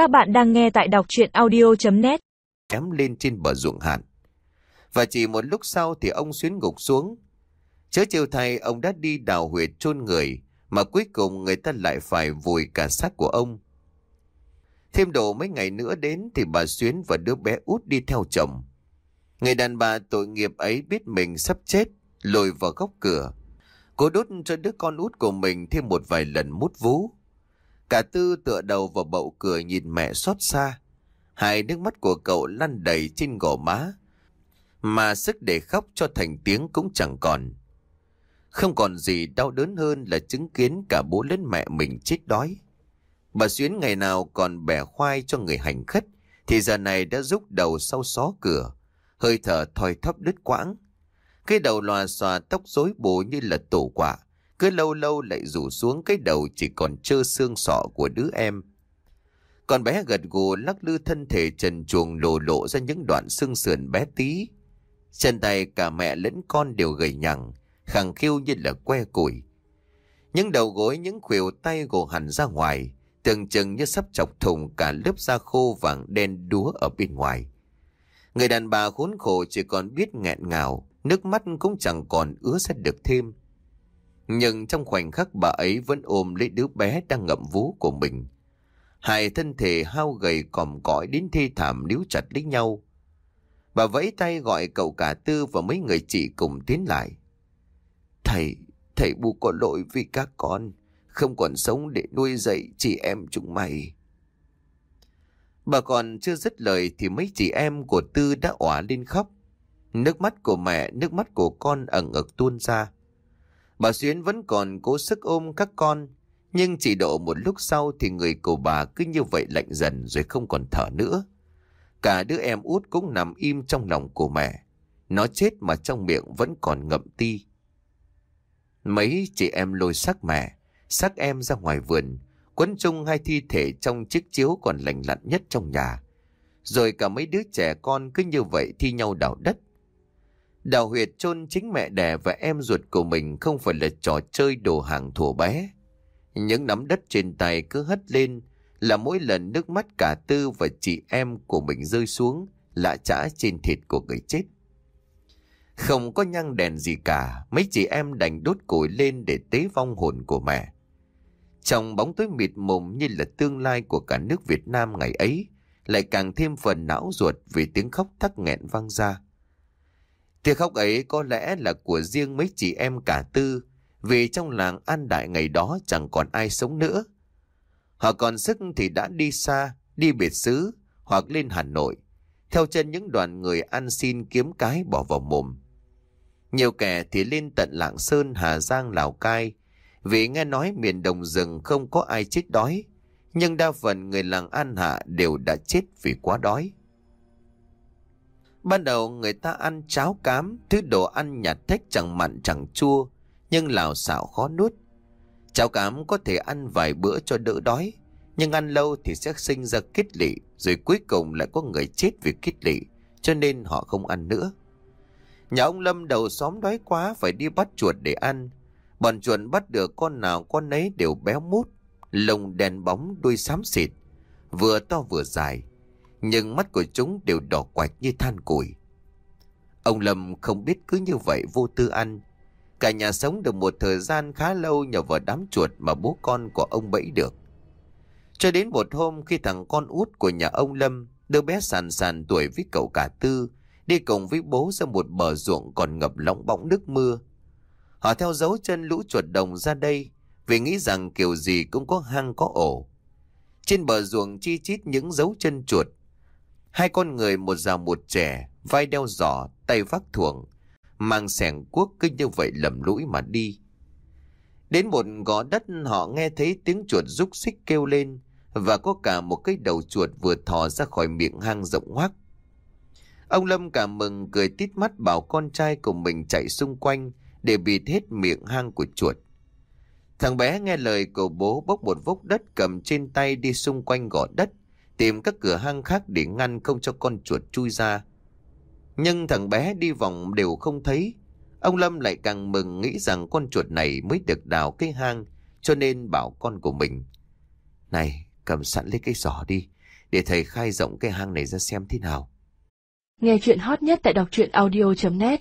Các bạn đang nghe tại đọc chuyện audio.net ém lên trên bờ ruộng hạn. Và chỉ một lúc sau thì ông xuyến ngục xuống. Chớ chiều thay ông đã đi đào huyệt chôn người mà cuối cùng người ta lại phải vùi cả xác của ông. Thêm độ mấy ngày nữa đến thì bà Xuyến và đứa bé út đi theo chồng. Người đàn bà tội nghiệp ấy biết mình sắp chết, lùi vào góc cửa. Cô đốt cho đứa con út của mình thêm một vài lần mút vú. Cả tư tựa đầu vào bậu cửa nhìn mẹ xót xa. Hai nước mắt của cậu lăn đầy trên gò má. Mà sức để khóc cho thành tiếng cũng chẳng còn. Không còn gì đau đớn hơn là chứng kiến cả bố lẫn mẹ mình chết đói. Bà Xuyến ngày nào còn bẻ khoai cho người hành khất, thì giờ này đã rút đầu sau xó cửa, hơi thở thoi thóp đứt quãng. Cái đầu lòa xòa tóc rối bù như là tổ quả, cứ lâu lâu lại rủ xuống cái đầu chỉ còn trơ xương sọ của đứa em. Còn bé gật gù lắc lư thân thể trần chuồng lộ lộ ra những đoạn xương sườn bé tí. Chân tay cả mẹ lẫn con đều gầy nhằng, khẳng khiu như là que củi. Những đầu gối, những khuỷu tay gồ hẳn ra ngoài, tưởng chừng như sắp chọc thùng cả lớp da khô vàng đen đúa ở bên ngoài. Người đàn bà khốn khổ chỉ còn biết nghẹn ngào, nước mắt cũng chẳng còn ứa ra được thêm. Nhưng trong khoảnh khắc bà ấy vẫn ôm lấy đứa bé đang ngậm vú của mình. Hai thân thể hao gầy còm cõi đến thi thảm níu chặt lấy nhau. Bà vẫy tay gọi cậu cả tư và mấy người chị cùng tiến lại. Thầy, thầy bu có lỗi vì các con, không còn sống để nuôi dạy chị em chúng mày. Bà còn chưa dứt lời thì mấy chị em của Tư đã òa lên khóc. Nước mắt của mẹ, nước mắt của con ẩn ực tuôn ra. Bà Xuyến vẫn còn cố sức ôm các con, nhưng chỉ độ một lúc sau thì người của bà cứ như vậy lạnh dần rồi không còn thở nữa. Cả đứa em út cũng nằm im trong lòng của mẹ. Nó chết mà trong miệng vẫn còn ngậm ti. Mấy chị em lôi xác mẹ, xác em ra ngoài vườn, quấn chung hai thi thể trong chiếc chiếu còn lành lặn nhất trong nhà. Rồi cả mấy đứa trẻ con cứ như vậy thi nhau đào đất. Đào huyệt chôn chính mẹ đẻ và em ruột của mình không phải là trò chơi đồ hàng thổ bé. Những nắm đất trên tay cứ hất lên là mỗi lần nước mắt cả tư và chị em của mình rơi xuống lạ chả trên thịt của người chết. Không có nhang đèn gì cả, mấy chị em đành đốt củi lên để tế vong hồn của mẹ. Trong bóng tối mịt mùng như là tương lai của cả nước Việt Nam ngày ấy, lại càng thêm phần não ruột vì tiếng khóc thắc nghẹn vang ra. Tiếng khóc ấy có lẽ là của riêng mấy chị em cả tư, vì trong làng An Đại ngày đó chẳng còn ai sống nữa. Họ còn sức thì đã đi xa, đi biệt xứ, hoặc lên Hà Nội, theo chân những đoàn người ăn xin kiếm cái bỏ vào mồm. Nhiều kẻ thì lên tận Lạng Sơn, Hà Giang, Lào Cai, vì nghe nói miền đồng rừng không có ai chết đói, nhưng đa phần người làng An Hạ đều đã chết vì quá đói. Ban đầu người ta ăn cháo cám, thứ đồ ăn nhạt thách chẳng mặn chẳng chua, nhưng lào xạo khó nuốt. Cháo cám có thể ăn vài bữa cho đỡ đói, nhưng ăn lâu thì sẽ sinh ra kết lị, rồi cuối cùng lại có người chết vì kết lị, cho nên họ không ăn nữa. Nhà ông Lâm đầu xóm đói quá phải đi bắt chuột để ăn. Bọn chuột bắt được con nào con nấy đều béo mút, lông đen bóng đuôi xám xịt, vừa to vừa dài. Nhưng mắt của chúng đều đỏ quạch như than củi. Ông Lâm không biết cứ như vậy vô tư ăn. Cả nhà sống được một thời gian khá lâu nhờ vào đám chuột mà bố con của ông bẫy được. Cho đến một hôm khi thằng con út của nhà ông Lâm, đứa bé sàn sàn tuổi với cậu cả tư, đi cùng với bố ra một bờ ruộng còn ngập lóng bóng nước mưa. Họ theo dấu chân lũ chuột đồng ra đây, vì nghĩ rằng kiểu gì cũng có hang có ổ. Trên bờ ruộng chi chít những dấu chân chuột. Hai con người một già một trẻ, vai đeo giỏ, tay vác thuồng, mang sẻng cuốc cứ như vậy lầm lũi mà đi. Đến một gò đất họ nghe thấy tiếng chuột rúc xích kêu lên và có cả một cái đầu chuột vừa thò ra khỏi miệng hang rộng hoác. Ông Lâm cảm mừng cười tít mắt bảo con trai của mình chạy xung quanh để bịt hết miệng hang của chuột. Thằng bé nghe lời của bố bốc một vốc đất cầm trên tay đi xung quanh gò đất, tìm các cửa hang khác để ngăn không cho con chuột chui ra. Nhưng thằng bé đi vòng đều không thấy. Ông Lâm lại càng mừng nghĩ rằng con chuột này mới được đào cái hang, cho nên bảo con của mình. Này, cầm sẵn lấy cái giỏ đi, để thầy khai rộng cái hang này ra xem thế nào. Nghe chuyện hot nhất tại đọc truyện audio.net